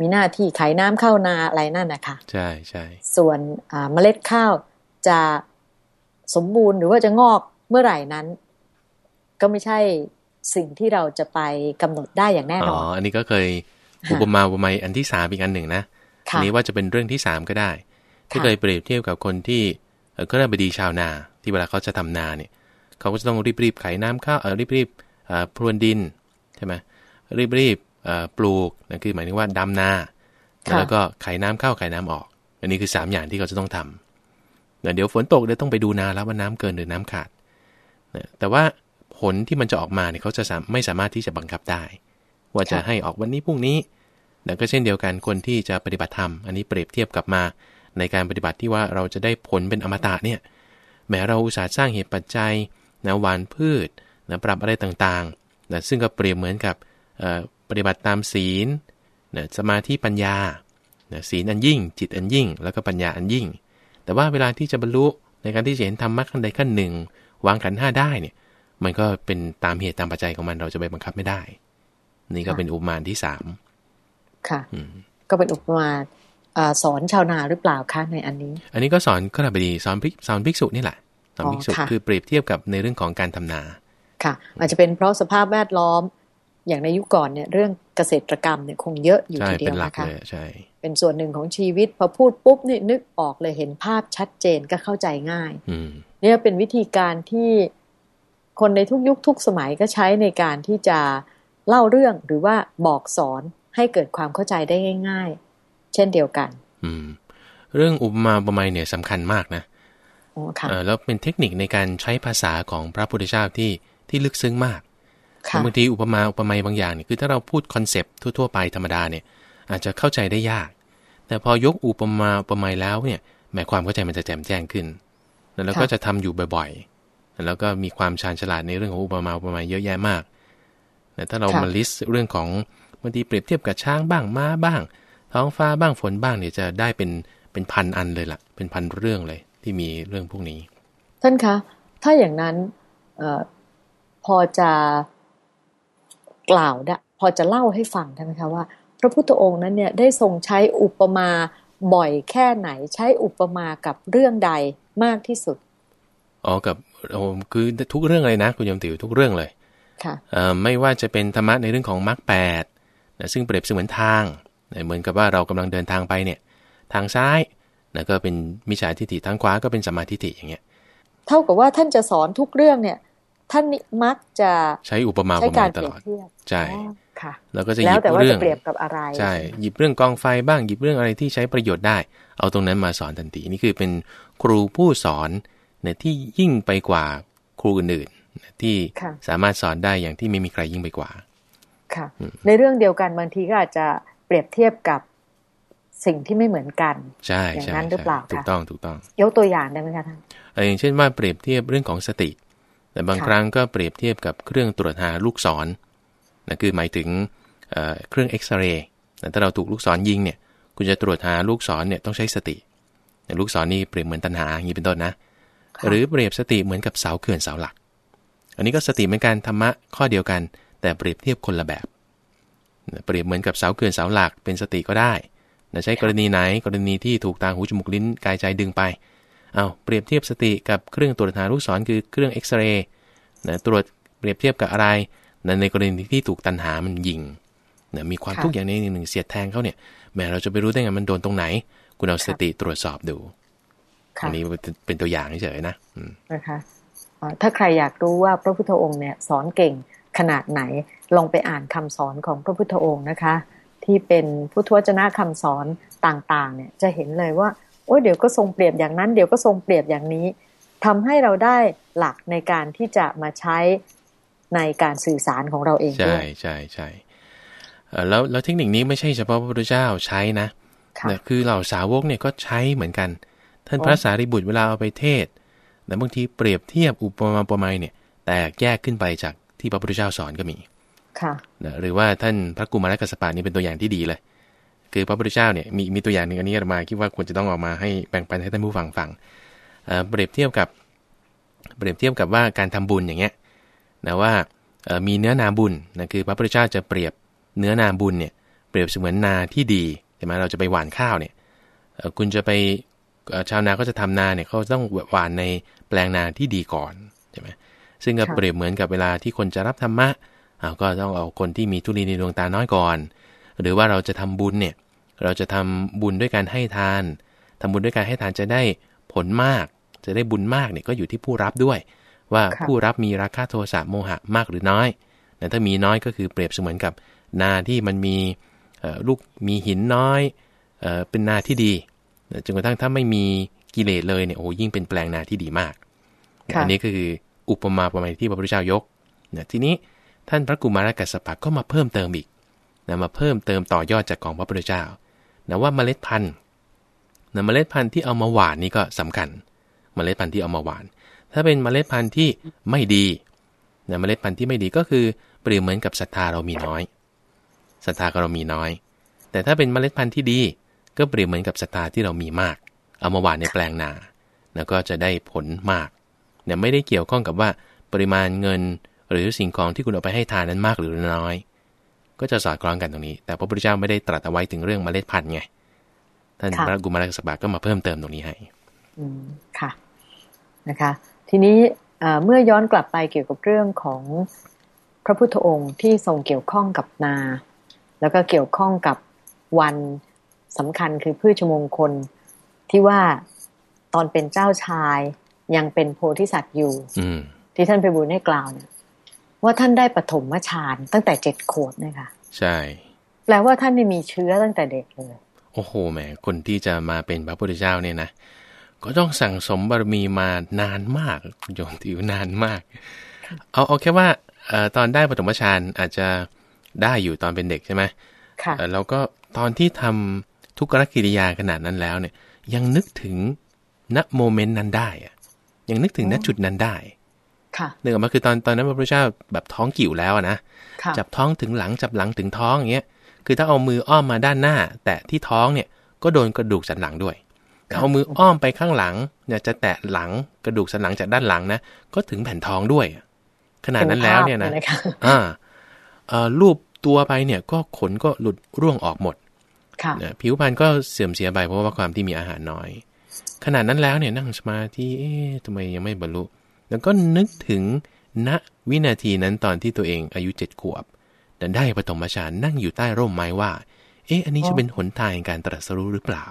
มีหน้าที่ไขน้ำเข้านาอะไรนั่นนะคะ
ใช่ใช่
ส่วนอ่าเมล็ดข้าวจะสมบูรณ์หรือว่าจะงอกเมื่อไหร่นั้น ก็ไม่ใช่สิ่งที่เราจะไปกำหนดได้อย่างแน่น
อ๋
อ
อ
น
อันนี้ก็เคยอุปมาอุปไมยอันที่สามอีกอันหนึ่งนะอั
ค่ะ
นี้ว่าจะเป็นเรื่องที่สามก็ได้ที่
ค่ะ
เคยเปรียบเทียบกับคนที่เอ่อเครื่องบดีชาวนา ที่เวลาเขาจะทำนาเนี่ย เขาก็จะต้องรีบๆไขน้ำข้าวเออรีบๆเอ่อ พรวนดินใช่ไหมรีบๆเอ่อปลูกนั่นคือหมายถึงว่าดำนา
ค่ะ
แล้วก็ไขน้ำเข้าไขน้ำออก อันนี้คือสามอย่างที่เขาจะต้องทำเดี๋ยวฝนตกเดี๋ยวต้องไปดูนาแล้วว่าน้ำเกินหรือน้ำขาดนะแต่ว่าผลที่มันจะออกมาเนี่ยเขาจะสามไม่สามารถที่จะบังคับได้ ว่าจะให้ออกวันนี้พรุ่งนี้แล้วก็เช่นเดียวกันคนที่จะปฏิบัติธรรม อันนี้เปรียบเทียบกลับมาในการปฏิบัติที่ว่าเราจะได้ผลเป็นอมตะเนี่ยแม้เราอุตส่าห์สร้างเหตุปัจจัยนะหวานพืช นะปรับอะไรต่างๆนะซึ่งก็เปรียบเหมือนกับเอ่อปฏิบัติตามศีลนะสมาธิปัญญานะศีลอันยิ่ง จิตอันยิ่ง แล้วก็ปัญญาอันยิ่ง แต่ว่าเวลาที่จะบรรลุในการที่จะเห็นธรรมะขั้นใดขั้นหนึ่ง วางขันธ์ห้าได้เนี่ยมันก็เป็นตามเหตุตามปัจจัยของมันเราจะไปบังคับไม่ได้ นี่ก็
ค่ะ
เป็นอุปมาที่สาม
ค่ะ
อืม
ก็เป็นอุปมาอ่าสอนชาวนาหรือเปล่าคะในอันนี้
อันนี้ก็สอนขณะบดีสอนภิกสอนภิกษุนี่แหละสอน
อ๋อ
ภิกษุ
ค่ะ
คือเปรียบเทียบกับในเรื่องของการทำนา
ค่ะ อาจจะเป็นเพราะสภาพแวดล้อมอย่างในยุคก่อนเนี่ย เรื่องเกษตรกรรมเนี่ยคงเยอะอยู่
ใช่
ทีเดี
เป็
ย
น
ว
หลัก
นะคะ
เลยใช่
เป็นส่วนหนึ่งของชีวิต พอพูดปุ๊บนี่นึกออกเลยเห็นภาพชัดเจนก็เข้าใจง่าย
อืม
เนี่ยเป็นวิธีการที่คนในทุกยุคทุกสมัยก็ใช้ในการที่จะเล่าเรื่องหรือว่าบอกสอนให้เกิดความเข้าใจได้ง่าย ๆ เช่นเดียวกัน
อืม เรื่องอุปมาอุปไมยเนี่ยสำคัญมากนะ
อ๋อค่ะ
เออแล้วเป็นเทคนิคในการใช้ภาษาของพระพุทธเจ้าที่ ที่ลึกซึ้งมาก
ค่ะ
บางทีอุปมาอุปไมยบางอย่างเนี่ยคือถ้าเราพูด concept ทั่วๆไปธรรมดาเนี่ยอาจจะเข้าใจได้ยาก แต่พอยกอุปมาอุปไมยแล้วเนี่ยแหมความเข้าใจมันจะแจ่มแจ้งขึ้น แล้วเราก็จะทำอยู่บ่อยๆ แล้วก็มีความชาญฉลาดในเรื่องของอุปมาอุปไมยเยอะแยะมากแต่ถ้าเรา
ค่ะ
มาลิสต์เรื่องของบางทีเปรียบเทียบกับช้างบ้างม้าบ้าง ท้องฟ้าบ้างฝนบ้างเนี่ยจะได้เป็นเป็นพันอันเลยล่ะ เป็นพันเรื่องเลยที่มีเรื่องพวกนี้
ท่านคะ ถ้าอย่างนั้นเออ พอจะกล่าวได้พอจะเล่าให้ฟังได้ไหมคะว่า พระพุทธองค์นั้นเนี่ยได้ทรงใช้อุปมาบ่อยแค่ไหนใช้อุปมากับเรื่องใดมากที่สุด
อ๋อกับโอ้คือทุกเรื่องเลยนะ คุณโยมติ๋วทุกเรื่องเลย
ค่ะ
เอ่อไม่ว่าจะเป็นธรรมะในเรื่องของมรรคแปดนะซึ่งเปรียบเสมือนทางนะเหมือนกับว่าเรากำลังเดินทางไปเนี่ย ทางซ้ายนะก็เป็นมิจฉาทิฏฐิทางขวาก็เป็นสัมมาทิฏฐิอย่างเงี้ย
เท่ากับว่าท่านจะสอนทุกเรื่องเนี่ย ท่านมักจะ
ใช้อุปมาอุ
ใช้
ปไม
การ
ยต
เปรี
ล
ยบ
อด
เทียบ
ใช่
อ๋อค่ะ
แล้วก็จะห
แล้
ยิ
ว
บ
แต่ว่า
เรื่อ
จะ
ง
เปรียบกับอะไร
ใช่หยิบเรื่องกองไฟบ้างหยิบเรื่องอะไรที่ใช้ประโยชน์ได้ เอาตรงนั้นมาสอนทันทีนี่คือเป็นครูผู้สอนเนี่ยที่ยิ่งไปกว่าครูอื่นๆนะที่
ค่ะ
สามารถสอนได้อย่างที่ไม่มีใครยิ่งไปกว่า
ค่ะ ในเรื่องเดียวกันบางทีก็อาจจะเปรียบเทียบกับสิ่งที่ไม่เหมือนกัน
ใช่
อย่าง
ใช่
นั้นหรือ
ใช่
เปล่า
ถูก
คะ
ต้องถูกต้อง
ยกตัวอย่างได้ไหมคะท่าน
เอ่ออย่างเช่นว่าเปรียบเทียบเรื่องของสติ แต่บาง
ค่ะ
ครั้งก็เปรียบเทียบกับเครื่องตรวจหาลูกศรนะคือหมายถึงเอ่อเครื่องเอ็กซเรย์แต่ถ้าเราถูกลูกศรยิงเนี่ย คุณจะตรวจหาลูกศรเนี่ยต้องใช้สติแต่ลูกศรนี่เปรียบเหมือนตันหาอย่างนี้เป็นต้นนะ
ค่ะ
หรือเปรียบสติเหมือนกับเสาเขื่อนเสาหลัก อันนี้ก็สติเหมือนกันธรรมะข้อเดียวกัน แต่เปรียบเทียบคนละแบบ เปรียบเหมือนกับเสาเขื่อนเสาหลักเป็นสติก็ได้นะใช้กรณีไหนกรณีที่ถูกตาหูจมูกลิ้นกายใจดึงไป เอาเปรียบเทียบสติกับเครื่องตรวจหาลูกศรคือเครื่องเอ็กซเรย์นะตรวจเปรียบเทียบกับอะไรนะในกรณีที่ถูกตันหามันยิงนะมีความ
ค่ะ
ทุกข์อย่างนี้หนึ่งเสียดแทงเขาเนี่ยแหมเราจะไปรู้ได้ไงมันโดนตรงไหน คุณเอาสติตรวจสอบดู
ค่ะ
อันนี้เป็นตัวอย่างเฉยๆนะอืม
นะคะเอ่อถ้าใครอยากรู้ว่าพระพุทธองค์เนี่ยสอนเก่งขนาดไหนลองไปอ่านคำสอนของพระพุทธองค์นะคะ ที่เป็นพุทธวจนะคำสอนต่างๆ เนี่ยจะเห็นเลยว่า โอ้ยเดี๋ยวก็ทรงเปรียบอย่างนั้น เดี๋ยวก็ทรงเปรียบอย่างนี้ทำให้เราได้หลักในการที่จะมาใช้ในการสื่อสารของเราเอง
ใช่
ด้วย
ใช่ใช่เอ่อแล้วแล้วเทคนิคนี้ไม่ใช่เฉพาะพระพุทธเจ้าใช้นะ
ค่ะ
แต่คือเหล่าสาวกเนี่ยก็ใช้เหมือนกัน ท่าน
อ๋อ
พระสารีบุตรเวลาเอาไปเทศน์แต่บางทีเปรียบเทียบอุปมาอุปไมยเนี่ย แตกแยกขึ้นไปจากที่พระพุทธเจ้าสอนก็มี
ค่ะ
นะหรือว่าท่านพระกุมารกัสสปะนี่เป็นตัวอย่างที่ดีเลย คือพระพุทธเจ้าเนี่ยมีมีตัวอย่างหนึ่งอันนี้อาตมาคิดว่าควรจะต้องเออกมาให้แบ่งปันให้ท่านผู้ฟังฟังเอ่อเปรียบเทียบกับเปรียบเทียบกับว่าการทำบุญอย่างเงี้ยนะว่าเอ่อมีเนื้อนาบุญนะคือพระพุทธเจ้าจะเปรียบเนื้อนาบุญเนี่ยเปรียบเสมือนนาที่ดีใช่ไหมเราจะไปหว่านข้าวเนี่ยเอ่อคุณจะไปเอ่อชาวนาก็จะทำนาเนี่ยเขาต้องหว่านในแปลงนาที่ดีก่อนใช่ไหมซึ่งก็
ค่ะ
เปรียบเหมือนกับเวลาที่คนจะรับธรรมะอ้าวก็ต้องเอาคนที่มีทุลีในดวงตาน้อยก่อน หรือว่าเราจะทำบุญเนี่ย เราจะทำบุญด้วยการให้ทานทำบุญด้วยการให้ทานจะได้ผลมาก จะได้บุญมากเนี่ยก็อยู่ที่ผู้รับด้วย ว่า
ค่ะ
ผู้รับมีราคะโทสะโมหะมากหรือน้อยแต่ถ้ามีน้อยก็คือเปรียบเสมือนกับนาที่มันมีเอ่อลูกมีหินน้อยเอ่อเป็นนาที่ดีจนกระทั่งถ้าไม่มีกิเลสเลยเนี่ยโอ้ยิ่งเป็นแปลงนาที่ดีมาก
ค่ะ
อันนี้ก็คืออุปมาประมาณที่พระพุทธเจ้ายกนะทีนี้ท่านพระกุมารกัสสปะก็มาเพิ่มเติมอีกนะมาเพิ่มเติมต่อยอดจากของพระพุทธเจ้า นะว่าเมล็ดพันธุ์นะเมล็ดพันธุ์ที่เอามาหวานนี่ก็สำคัญ เมล็ดพันธุ์ที่เอามาหวาน ถ้าเป็นเมล็ดพันธุ์ที่ไม่ดีนะเมล็ดพันธุ์ที่ไม่ดีก็คือเปรียบเหมือนกับศรัทธาเรามีน้อยศรัทธาเรามีน้อย แต่ถ้าเป็นเมล็ดพันธุ์ที่ดี ก็เปรียบเหมือนกับศรัทธาที่เรามีมาก เอามาหว่านในแปลงนา แล้วก็จะได้ผลมากเนี่ยไม่ได้เกี่ยวข้องกับว่าปริมาณเงิน หรือสิ่งของที่คุณเอาไปให้ทานนั้นมากหรือน้อย ก็จะสอดคล้องกันตรงนี้ แต่พระพุทธเจ้าไม่ได้ตรัสเอาไว้ถึงเรื่องเมล็ดพันธุ์ไง ท่าน
ค่ะ
พระกุมารกัสสปะก็มาเพิ่มเติมตรงนี้ให้
อืมค่ะนะคะ ทีนี้เอ่อเมื่อย้อนกลับไปเกี่ยวกับเรื่องของพระพุทธองค์ที่ทรงเกี่ยวข้องกับนา แล้วก็เกี่ยวข้องกับวันสำคัญคือพืชมงคลที่ว่าตอนเป็นเจ้าชายยังเป็นโพธิสัตว์อยู่
อืม
ที่ท่านไปบูลให้กล่าวเนี่ย ว่าท่านได้ปฐมฌานตั้งแต่เจ็ดขวบเนี่ยค่ะ
ใช่
แปลว่าท่านนี่มีเชื้อตั้งแต่เด็กเลย
โอ้โหแหมคนที่จะมาเป็นพระพุทธเจ้าเนี่ยนะก็ต้องสั่งสมบารมีมานานมากคุณโยมถือนานมาก
ค่ะ
เอาเอาแค่ว่าเอ่อตอนได้ปฐมฌานอาจจะได้อยู่ตอนเป็นเด็กใช่ไหม
ค่ะ
เอ่อแล้วก็ตอนที่ทำทุกขกิริยาขนาดนั้นแล้วเนี่ย ยังนึกถึงณโมเมนต์นั้นได้อะยังนึกถึงณ
อ๋อ
จุดนั้นได้
ค่ะ
นึกออกมาคือตอนตอนนั้นพระพุทธเจ้าแบบท้องกิ่วแล้วอะนะ
ค่ะ
จับท้องถึงหลังจับหลังถึงท้องอย่างเงี้ยคือถ้าเอามืออ้อมมาด้านหน้า แต่ที่ท้องเนี่ยก็โดนกระดูกสันหลังด้วยแต่เอามืออ้อมไปข้างหลังเนี่ยจะแตะหลังกระดูกสันหลังจากด้านหลังนะก็ถึงแผ่นท้องด้วย ขนาดนั้นแล้วเนี่ยนะ
ป็ภาพลค่
อ่าเอ่อรูปตัวไปเนี่ยก็ขนก็หลุดร่วงออกหมด
ค่ะ
นะผิวพรรณก็เสื่อมเสียไปเพราะว่าความที่มีอาหารน้อย ขนาดนั้นแล้วเนี่ยนั่งสมาธิเอ๊ะทำไมยังไม่บรรลุ แล้วก็นึกถึงณวินาทีนั้นตอนที่ตัวเองอายุเจ็ดขวบแต่ได้ปฐมฌานนั่งอยู่ใต้ร่มไม้ว่า เอ๊ะ อันนี้จะเป็นหนทางแห่งการตรัสรู้หรือเปล่า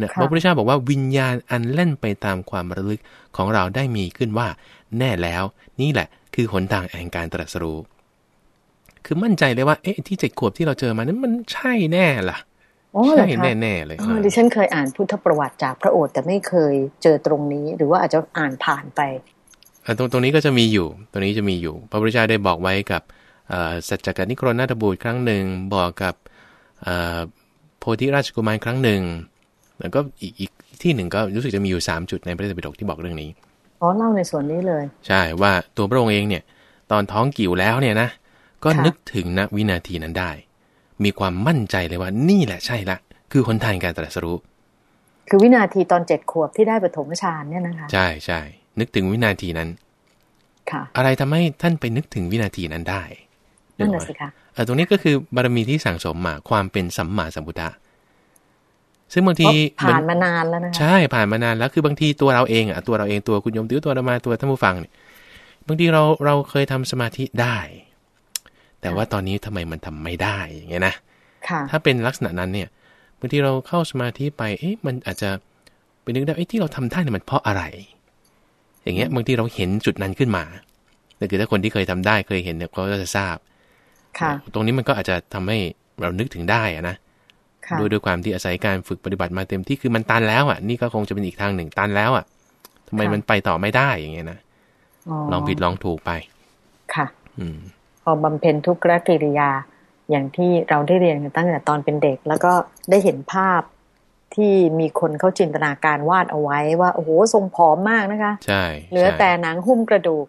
นะพระพุทธเจ้าบอกว่าวิญญาณอันเล่นไปตามความระลึกของเราได้มีขึ้นว่า แน่แล้ว นี่แหละ คือหนทางแห่งการตรัสรู้ คือมั่นใจเลยว่า เอ๊ะ ที่เจ็ดขวบที่เราเจอมานั้นมันใช่แน่ล่ะ
อ๋อเหรอ
ใช่
คะ
แน่ๆเลย
อ๋อดิฉันเคยอ่านพุทธประวัติจากพระโอษฐ์แต่ไม่เคยเจอตรงนี้ หรือว่าอาจจะอ่านผ่านไป
อะตรงตรงนี้ก็จะมีอยู่ ตรงนี้จะมีอยู่ พระพุทธเจ้าได้บอกไว้กับเอ่อสัจจกนิโครนาถบูตรครั้งหนึ่ง บอกกับเอ่อโพธิราชกุมารครั้งหนึ่ง แล้วก็อีกอีกที่หนึ่งก็รู้สึกจะมีอยู่ 3 จุดในพระไตรปิฎกที่บอกเรื่องนี้
อ๋อเล่าในส่วนนี้เลย
ใช่ว่าตัวพระองค์เองเนี่ย ตอนท้องกิ่วแล้วเนี่ยนะ ก็
ค่ะ
นึกถึงณวินาทีนั้นได้ มีความมั่นใจเลยว่านี่แหละใช่ละ คือหนทางการตรัสรู้
คือวินาทีตอนเจ็ดขวบที่ได้ปฐมฌานเนี่ยนะคะ
ใช่ใช่นึกถึงวินาทีนั้น
ค่ะ
อะไรทำให้ท่านไปนึกถึงวินาทีนั้นได้
นั่น
กอ
น่ะ
อกไหม
สิคะ
เออตรงนี้ก็คือบารมีที่สั่งสมมาความเป็นสัมมาสัมพุทธะซึ่งบาง
เพ
ที
ราะ
เหมื
ผ่า
อน
นมานานแล้วนะคะ
ใช่ผ่านมานานแล้วคือบางทีตัวเราเองอะตัวเราเองตัวคุณโยมติวตัวเรามาตัวท่านผู้ฟังเนี่ยบางทีเราเราเคยทำสมาธิได้ แต่ว่าตอนนี้ทำไมมันทำไม่ได้อย่างเงี้ยนะ
ค่ะ
ถ้าเป็นลักษณะนั้นเนี่ยบางทีเราเข้าสมาธิไปเอ๊ะมันอาจจะไปนึกได้เอ๊ะที่เราทำได้เนี่ยมันเพราะอะไร อย่างเงี้ยบางทีเราเห็นจุดนั้นขึ้นมาแต่คือถ้าคนที่เคยทำได้เคยเห็นเนี่ยเขาก็จะทราบ
ค่ะ
ตรงนี้มันก็อาจจะทำให้เรานึกถึงได้อะนะ
ค่ะ
ด้วยด้วยความที่อาศัยการฝึกปฏิบัติมาเต็มที่คือมันตันแล้วอะนี่ก็คงจะเป็นอีกทางหนึ่งตันแล้วอะทำไมมันไปต่อไม่ได้อย่างเงี้ยนะลองผิดลองถูกไป
ค่ะ
อืม
พ อบำเพ็ญทุกขกิริยา อย่างที่เราได้เรียนกันตั้งแต่ตอนเป็นเด็ก แล้วก็ได้เห็นภาพที่มีคนเขาจินตนาการวาดเอาไว้ว่า โอ้โหทรงผอมมากนะคะ
ใช่
เหลือ
ใช่
แต่หนังหุ้มกระดูก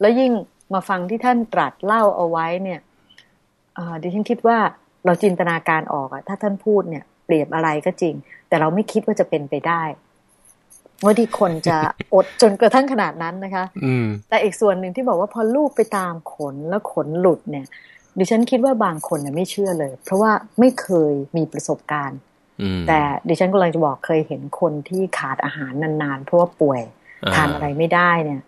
แล้วยิ่งมาฟังที่ท่านตรัสเล่าเอาไว้เนี่ยเอ่อดิฉันคิดว่าเราจินตนาการออกอะถ้าท่านพูดเนี่ย เปรียบอะไรก็จริง แต่เราไม่คิดว่าจะเป็นไปได้ ว่าที่คนจะอดจนกระทั่งขนาดนั้นนะคะ
อืม
แต่อีกส่วนหนึ่งที่บอกว่าพอลูกไปตามขนแล้วขนหลุดเนี่ย ดิฉันคิดว่าบางคนเนี่ยไม่เชื่อเลย เพราะว่าไม่เคยมีประสบการณ์
อืม
แต่ดิฉันกำลังจะบอกเคยเห็นคนที่ขาดอาหารนานๆ เพราะว่าป่วย
อ่า
ทานอะไรไม่ได้เนี่ย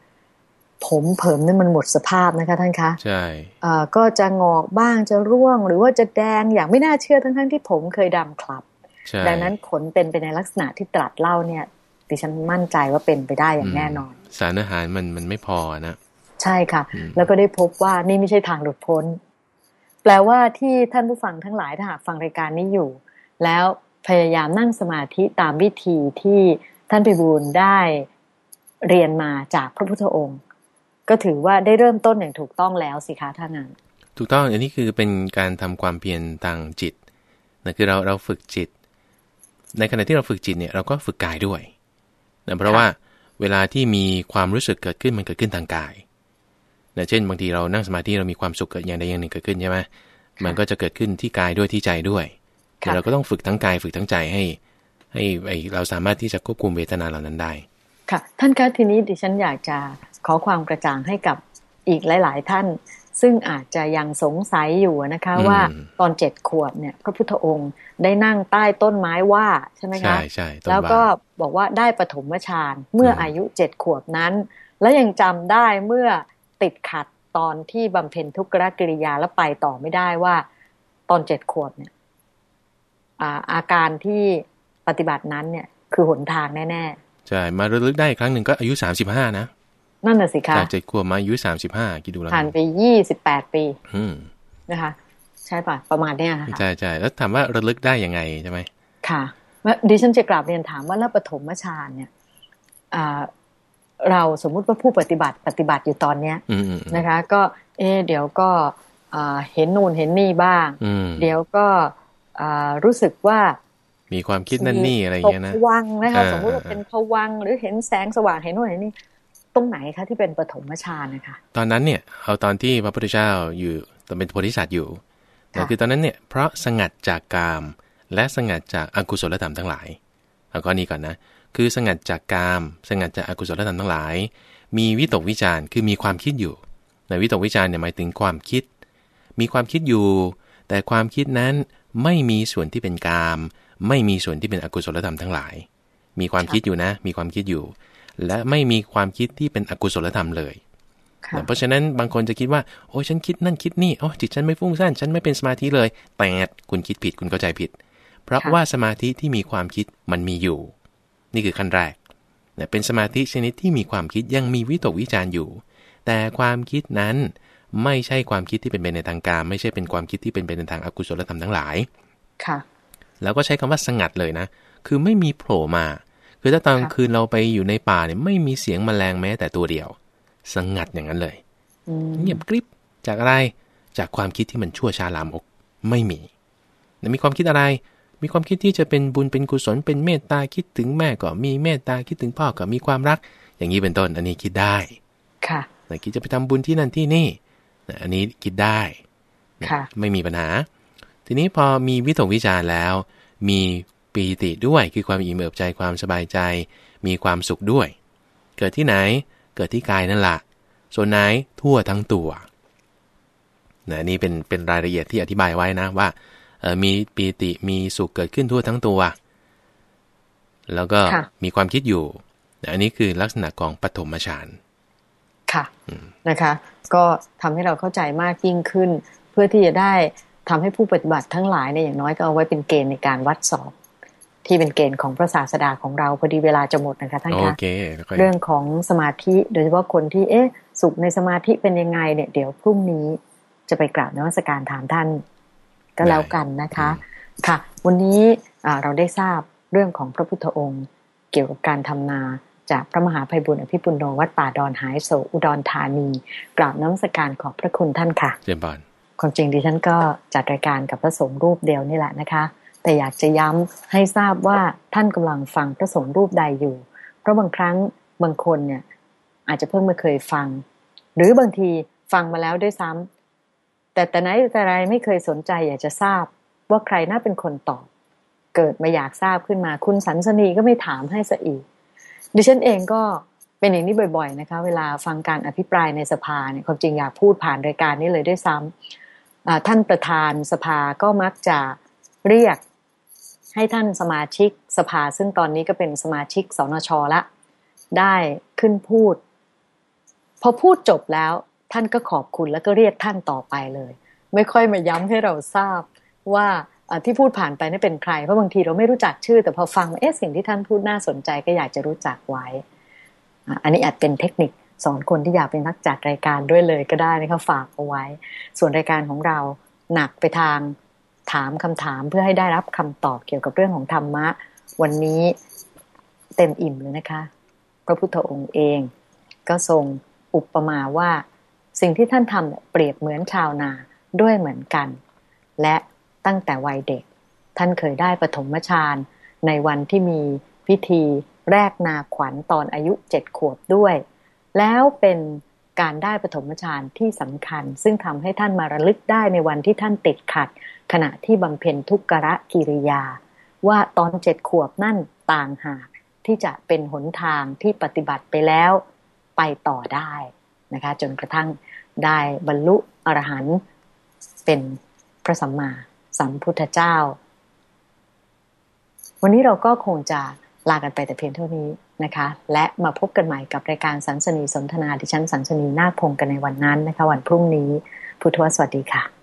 ผมเผิมนี่มันหมดสภาพนะคะท่านคะ
ใช่
เอ่อก็จะงอกบ้างจะร่วง หรือว่าจะแดงอย่างไม่น่าเชื่อทั้งๆที่ผมเคยดำคลับ
ใช่
ดังนั้นขนเป็นไปในลักษณะที่ตรัสเล่าเนี่ย ดิฉันมั่นใจว่าเป็นไปได้อย่างแน่นอน
สารอาหารมันมันไม่พอนะ
ใช่ค่ะ
อืม
แล้วก็ได้พบว่านี่ไม่ใช่ทางหลุดพ้น แปลว่าที่ท่านผู้ฟังทั้งหลายถ้าหากฟังรายการนี้อยู่ แล้วพยายามนั่งสมาธิตามวิธีที่ท่านพิบูลได้เรียนมาจากพระพุทธองค์ ก็ถือว่าได้เริ่มต้นอย่างถูกต้องแล้วสิคะท่านนั้น
ถูกต้องอันนี้คือเป็นการทำความเพียรทางจิตนะคือเราเราฝึกจิต ในขณะที่เราฝึกจิตเนี่ยเราก็ฝึกกายด้วย นะเพราะ
ค่ะ
ว่าเวลาที่มีความรู้สึกเกิดขึ้นมันเกิดขึ้นทางกายนะเช่น บางทีเรานั่งสมาธิเรามีความสุขเกิดอย่างใดอย่างหนึ่งเกิดขึ้นใช่ไหมมันก็จะเกิดขึ้นที่กายด้วยที่ใจด้วยแต่เราก็ต้องฝึกทั้งกายฝึกทั้งใจให้ ให้ไอเราสามารถที่จะควบคุมเวทนาเหล่านั้นได้
ค่ะ ท่านคะทีนี้ดิฉันอยากจะขอความกระจ่างให้กับอีกหลาย ๆ ท่าน ซึ่งอาจจะยังสงสัยอยู่นะคะ
อืม
ว่าตอนเจ็ดขวบเนี่ย พระพุทธองค์ได้นั่งใต้ต้นไม้ว่าใช่ไหมคะ
ใช่ใช่ต้น
แล้วก็
ว่า
บอกว่าได้ปฐมฌานเมื่ออ
ม
อายุเจ็ดขวบนั้น แล้วยังจำได้เมื่อติดขัดตอนที่บำเพ็ญทุกขกิริยาแล้วไปต่อไม่ได้ว่า ตอนเจ็ดขวบเนี่ยอาอาการที่ปฏิบัตินั้นเนี่ย คือหนทางแน่
ใช่ มาระลึกได้อีกครั้งหนึ่งก็อายุ35นะ
ๆ นั่นน่ะสิคะ
จากเจ็ดขวบมาอายุ35คิดดูแล้ว
ผ่านไปยี่สิบแปดปี
อืม
นะคะ ใช่ป่ะ ประมาณเนี้ยค่ะ
ใช่ใช่แล้วถามว่าระลึกได้ยังไงใช่ไหม
ค่ะแล้วดิฉันจะกราบเรียนถามว่าแล้วปฐมฌานเนี่ยอ่าเราสมมุติว่าผู้ปฏิบัติปฏิบัติอยู่ตอนเนี้ย
อืมอืม
นะคะ ก็ เอะเดี๋ยวก็อ่าเห็นนู่นเห็นนี่บ้าง
อืม
เดี๋ยวก็อ่ารู้สึกว่า
มีความคิดนั่นนี่อะไรอย่างเงี้ยนะ
ตกวังค์นะคะ
อ่า
สมมติว่าเป็นผวังค์หรือเห็นแสงสว่างเห็นนู่นเห็นนี่ ตรงไหนคะที่เป็นปฐมฌานนะคะ
ตอนนั้นเนี่ยเอาตอนที่พระพุทธเจ้าอยู่ตอนเป็นโพธิสัตว์อยู่แต่
ค่ะ
คือตอนนั้นเนี่ยเพราะสงัดจากกาม และสงัดจากอากุศลธรรมทั้งหลายเอาข้อนี้ก่อนนะ คือสงัดจากกาม สงัดจากอากุศลธรรมทั้งหลาย มีวิตกวิจารณ์คือมีความคิดอยู่ในวิตกวิจารณ์เนี่ยหมายถึงความคิด มีความคิดอยู่ แต่ความคิดนั้นไม่มีส่วนที่เป็นกาม ไม่มีส่วนที่เป็นอกุศลธรรมทั้งหลาย มีความคิดอยู่นะ มีความคิดอยู่ และไม่มีความคิดที่เป็นอกุศลธรรมเลย
ค่ะ
เพราะฉะนั้นบางคนจะคิดว่า โอ้ยฉันคิดนั่นคิดนี่โอ้จิตฉันไม่ฟุ้งซ่านฉันไม่เป็นสมาธิเลย แต่คุณคิดผิดคุณเข้าใจผิด เพราะ
ค่ะ
ว่าสมาธิที่มีความคิดมันมีอยู่ นี่คือขั้นแรกเนี่ยเป็นสมาธิชนิดที่มีความคิดยังมีวิตกวิจารณ์อยู่ แต่ความคิดนั้นไม่ใช่ความคิดที่เป็นไปในทางการ ไม่ใช่เป็นความคิดที่เป็นไปในทางอากุศลธรรมทั้งหลาย
ค่ะ
แล้วก็ใช้คำว่าสงัดเลยนะ คือไม่มีโผล่มา คือถ้าตอนกลาง
ค่ะ
คืนเราไปอยู่ในป่าเนี่ยไม่มีเสียงแมลงแม้แต่ตัวเดียว สงัดอย่างนั้นเลย
อืม
เงียบกริบจากอะไรจากความคิดที่มันชั่วช้าลามกไม่มีแล้วมีความคิดอะไร มีความคิดที่จะเป็นบุญเป็นกุศลเป็นเมตตาคิดถึงแม่ก็มีเมตตาคิดถึงพ่อก็มีความรัก อย่างนี้เป็นต้นอันนี้คิดได้
ค่ะ
แต่คิดจะไปทำบุญที่นั่นที่นี่นะอันนี้คิดได้นะ
ค่ะ
ไม่มีปัญหา ทีนี้พอมีวิตกวิจารณ์แล้ว มี ปีติด้วยคือความอิ่มเอิบใจความสบายใจ มีความสุขด้วย เกิดที่ไหนเกิดที่กายนั่นแหละส่วนไหนทั่วทั้งตัวนะนี่เป็นเป็นรายละเอียดที่อธิบายไว้นะว่าเอ่อมีปีติมีสุขเกิดขึ้นทั่วทั้งตัว แล้วก็
ค่ะ
มีความคิดอยู่นะอันนี้คือลักษณะของปฐมฌาน
ค่ะนะคะ ก็ทำให้เราเข้าใจมากยิ่งขึ้น เพื่อที่จะได้ทำให้ผู้ปฏิบัติทั้งหลายเนี่ยอย่างน้อยก็เอาไว้เป็นเกณฑ์ในการวัดสอบ ที่เป็นเกณฑ์ของพระศาสดาของเราพอดีเวลาจะหมดนะคะท่าน
โอ
คะ
เคแล้วก็
เรื่องของสมาธิโดยเฉพาะคนที่เอ๊ะ สุขในสมาธิเป็นยังไงเนี่ยเดี๋ยวพรุ่งนี้จะไปกราบนมัสการถามท่านก็แล้วกันนะคะ ค่ะ วันนี้อ่าเราได้ทราบเรื่องของพระพุทธองค์ เกี่ยวกับการทำนาจากพระมหาภัยบุญอภิปุโนวัดป่าดอนหายโศกอุดรธานีกราบน้ำสการขอบพระคุณท่านค่ะ
เจมบอล
ความจริงดิฉันก็จัดรายการกับพระสงฆ์รูปเดียวนี่แหละนะคะ แต่อยากจะย้ำให้ทราบว่าท่านกำลังฟังพระสงฆ์รูปใดอยู่ เพราะบางครั้งบางคนเนี่ย อาจจะเพิ่งมาเคยฟัง หรือบางทีฟังมาแล้วด้วยซ้ำแต่แต่ไหนแต่ไรไม่เคยสนใจ อยากจะทราบว่าใครน่าเป็นคนตอบ เกิดมาอยากทราบขึ้นมา คุณสันสนีก็ไม่ถามให้ซะอีกดิฉันเองก็เป็นอย่างนี้บ่อยๆนะคะ เวลาฟังการอภิปรายในสภาเนี่ยความจริงอยากพูดผ่านรายการนี้เลยด้วยซ้ำอ่าท่านประธานสภาก็มักจะเรียก ให้ท่านสมาชิกสภา ซึ่งตอนนี้ก็เป็นสมาชิกสนชละ ได้ขึ้นพูด พอพูดจบแล้วท่านก็ขอบคุณแล้วก็เรียกท่านต่อไปเลย ไม่ค่อยมาย้ำให้เราทราบว่าที่พูดผ่านไปนี่เป็นใคร เพราะบางทีเราไม่รู้จักชื่อ แต่พอฟังเอ๊ะสิ่งที่ท่านพูดน่าสนใจก็อยากจะรู้จักไว้ อันนี้อาจเป็นเทคนิคสอนคนที่อยากเป็นนักจัดรายการด้วยเลยก็ได้นะคะฝากเอาไว้ ส่วนรายการของเราหนักไปทาง ถามคำถามเพื่อให้ได้รับคำตอบเกี่ยวกับเรื่องของธรรมะ วันนี้เต็มอิ่มเลยนะคะ พระพุทธองค์เอง ก็ทรงอุปมาว่าสิ่งที่ท่านทำเนี่ยเปรียบเหมือนชาวนาด้วยเหมือนกัน และตั้งแต่วัยเด็ก ท่านเคยได้ปฐมฌานในวันที่มีพิธีแรกนาขวัญตอนอายุเจ็ดขวบด้วย แล้วเป็น การได้ปฐมฌานที่สำคัญ ซึ่งทำให้ท่านมาระลึกได้ในวันที่ท่านติดขัด ขณะที่บำเพ็ญทุกขะกิริยา ว่าตอนเจ็ดขวบนั่นต่างหากที่จะเป็นหนทางที่ปฏิบัติไปแล้วไปต่อได้นะคะจนกระทั่งได้บรรลุอรหันต์เป็นพระสัมมาสัมพุทธเจ้า วันนี้เราก็คงจะลากันไปแต่เพียงเท่านี้ นะคะ และมาพบกันใหม่กับรายการสันสนีสนทนาดิฉันสันสนีนาคพงกันในวันนั้นนะคะ วันพรุ่งนี้พุทธวสวัสดีค่ะ